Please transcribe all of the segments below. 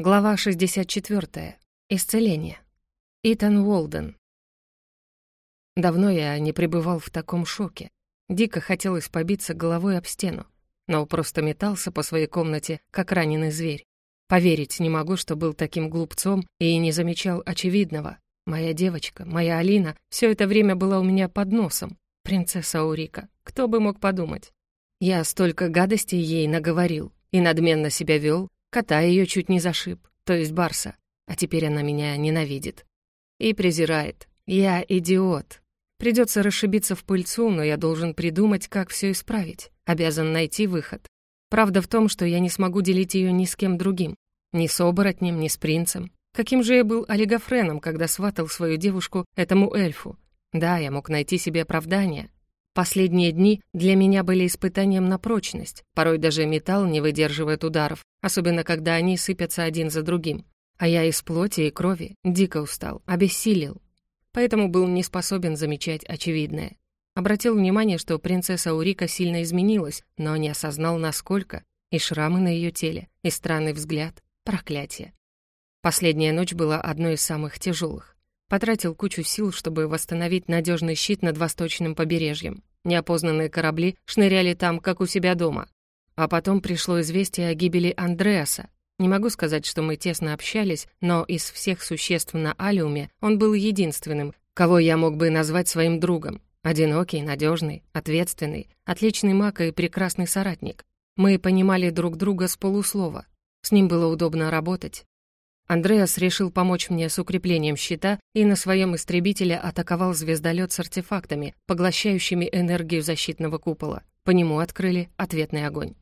Глава 64. Исцеление. Итан Уолден. Давно я не пребывал в таком шоке. Дико хотелось побиться головой об стену, но просто метался по своей комнате, как раненый зверь. Поверить не могу, что был таким глупцом и не замечал очевидного. Моя девочка, моя Алина, все это время была у меня под носом. Принцесса Урика. Кто бы мог подумать? Я столько гадостей ей наговорил и надменно себя вел, Кота ее чуть не зашиб, то есть Барса. А теперь она меня ненавидит. И презирает. Я идиот. Придется расшибиться в пыльцу, но я должен придумать, как все исправить. Обязан найти выход. Правда в том, что я не смогу делить ее ни с кем другим. Ни с оборотнем, ни с принцем. Каким же я был олигофреном, когда сватал свою девушку этому эльфу? Да, я мог найти себе оправдание, Последние дни для меня были испытанием на прочность. Порой даже металл не выдерживает ударов, особенно когда они сыпятся один за другим. А я из плоти и крови дико устал, обессилел. Поэтому был не способен замечать очевидное. Обратил внимание, что принцесса Урика сильно изменилась, но не осознал, насколько. И шрамы на ее теле, и странный взгляд. Проклятие. Последняя ночь была одной из самых тяжелых. Потратил кучу сил, чтобы восстановить надежный щит над восточным побережьем. Неопознанные корабли шныряли там, как у себя дома. А потом пришло известие о гибели Андреаса. Не могу сказать, что мы тесно общались, но из всех существ на Алиуме он был единственным, кого я мог бы назвать своим другом. Одинокий, надежный, ответственный, отличный маг и прекрасный соратник. Мы понимали друг друга с полуслова. С ним было удобно работать, Андреас решил помочь мне с укреплением щита и на своем истребителе атаковал звездолет с артефактами, поглощающими энергию защитного купола. По нему открыли ответный огонь.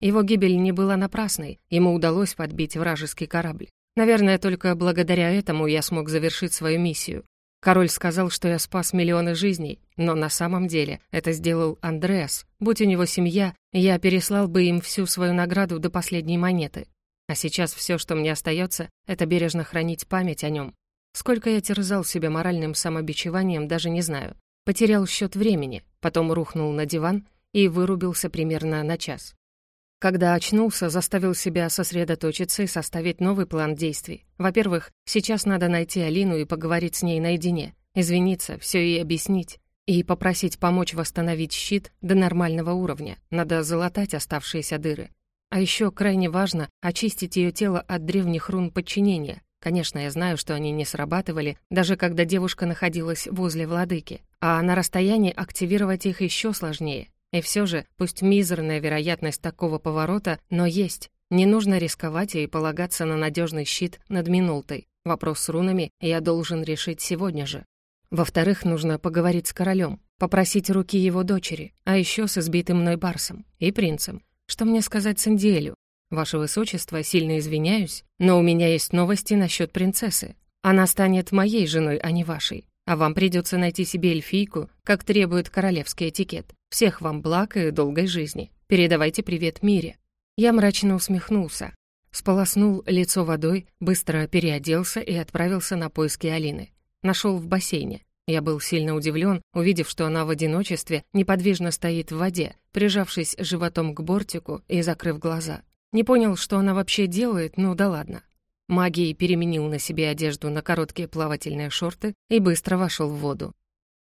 Его гибель не была напрасной, ему удалось подбить вражеский корабль. Наверное, только благодаря этому я смог завершить свою миссию. Король сказал, что я спас миллионы жизней, но на самом деле это сделал Андреас. Будь у него семья, я переслал бы им всю свою награду до последней монеты. А сейчас все, что мне остается, это бережно хранить память о нем. Сколько я терзал себя моральным самобичеванием, даже не знаю. Потерял счет времени, потом рухнул на диван и вырубился примерно на час. Когда очнулся, заставил себя сосредоточиться и составить новый план действий. Во-первых, сейчас надо найти Алину и поговорить с ней наедине, извиниться, все ей объяснить и попросить помочь восстановить щит до нормального уровня. Надо залатать оставшиеся дыры. А еще крайне важно очистить ее тело от древних рун подчинения. Конечно, я знаю, что они не срабатывали, даже когда девушка находилась возле владыки. А на расстоянии активировать их еще сложнее. И все же, пусть мизерная вероятность такого поворота, но есть. Не нужно рисковать и полагаться на надежный щит над Минултой. Вопрос с рунами я должен решить сегодня же. Во-вторых, нужно поговорить с королем, попросить руки его дочери, а еще с избитым мной барсом и принцем. Что мне сказать Сандиэлю? Ваше Высочество, сильно извиняюсь, но у меня есть новости насчет принцессы. Она станет моей женой, а не вашей. А вам придется найти себе эльфийку, как требует королевский этикет. Всех вам благ и долгой жизни. Передавайте привет Мире». Я мрачно усмехнулся. Сполоснул лицо водой, быстро переоделся и отправился на поиски Алины. Нашел в бассейне. Я был сильно удивлен, увидев, что она в одиночестве неподвижно стоит в воде, прижавшись животом к бортику и закрыв глаза. Не понял, что она вообще делает, ну да ладно. Магией переменил на себе одежду на короткие плавательные шорты и быстро вошел в воду.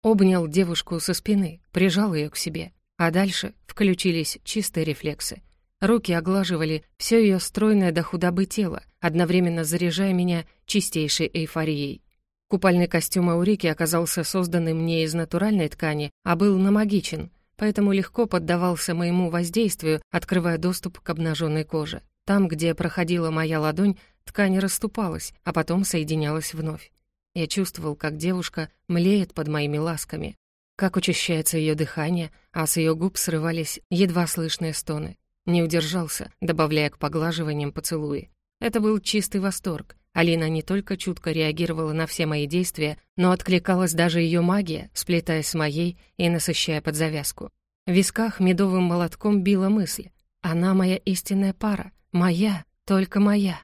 Обнял девушку со спины, прижал ее к себе, а дальше включились чистые рефлексы. Руки оглаживали все ее стройное до худобы тело, одновременно заряжая меня чистейшей эйфорией. Купальный костюм Аурики оказался созданным не из натуральной ткани, а был намагичен, поэтому легко поддавался моему воздействию, открывая доступ к обнаженной коже. Там, где проходила моя ладонь, ткань расступалась, а потом соединялась вновь. Я чувствовал, как девушка млеет под моими ласками, как учащается ее дыхание, а с ее губ срывались едва слышные стоны. Не удержался, добавляя к поглаживаниям поцелуи. Это был чистый восторг, Алина не только чутко реагировала на все мои действия, но откликалась даже ее магия, сплетаясь с моей и насыщая под завязку. В висках медовым молотком била мысль. «Она моя истинная пара. Моя, только моя».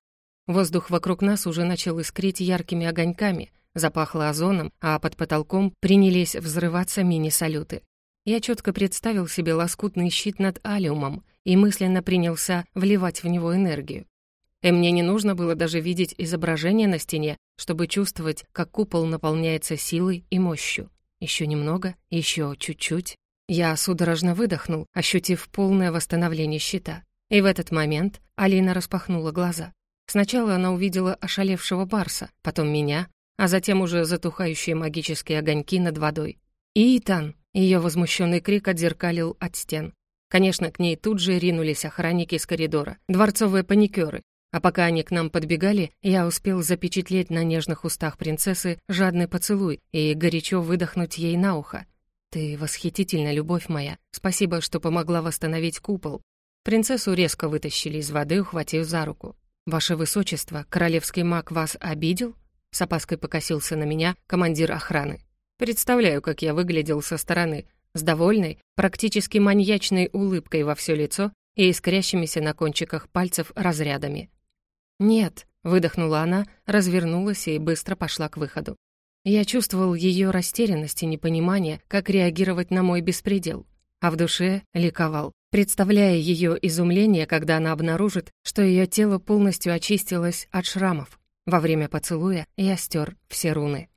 Воздух вокруг нас уже начал искрить яркими огоньками, запахло озоном, а под потолком принялись взрываться мини-салюты. Я четко представил себе лоскутный щит над алиумом и мысленно принялся вливать в него энергию. И мне не нужно было даже видеть изображение на стене, чтобы чувствовать, как купол наполняется силой и мощью. Еще немного, еще чуть-чуть. Я судорожно выдохнул, ощутив полное восстановление щита. И в этот момент Алина распахнула глаза. Сначала она увидела ошалевшего Барса, потом меня, а затем уже затухающие магические огоньки над водой. «Итан!» — ее возмущенный крик отзеркалил от стен. Конечно, к ней тут же ринулись охранники из коридора, дворцовые паникеры. А пока они к нам подбегали, я успел запечатлеть на нежных устах принцессы жадный поцелуй и горячо выдохнуть ей на ухо. «Ты восхитительна, любовь моя. Спасибо, что помогла восстановить купол». Принцессу резко вытащили из воды, ухватив за руку. «Ваше высочество, королевский маг вас обидел?» С опаской покосился на меня командир охраны. Представляю, как я выглядел со стороны, с довольной, практически маньячной улыбкой во все лицо и искрящимися на кончиках пальцев разрядами. «Нет», — выдохнула она, развернулась и быстро пошла к выходу. Я чувствовал ее растерянность и непонимание, как реагировать на мой беспредел, а в душе ликовал, представляя ее изумление, когда она обнаружит, что ее тело полностью очистилось от шрамов. Во время поцелуя я стер все руны.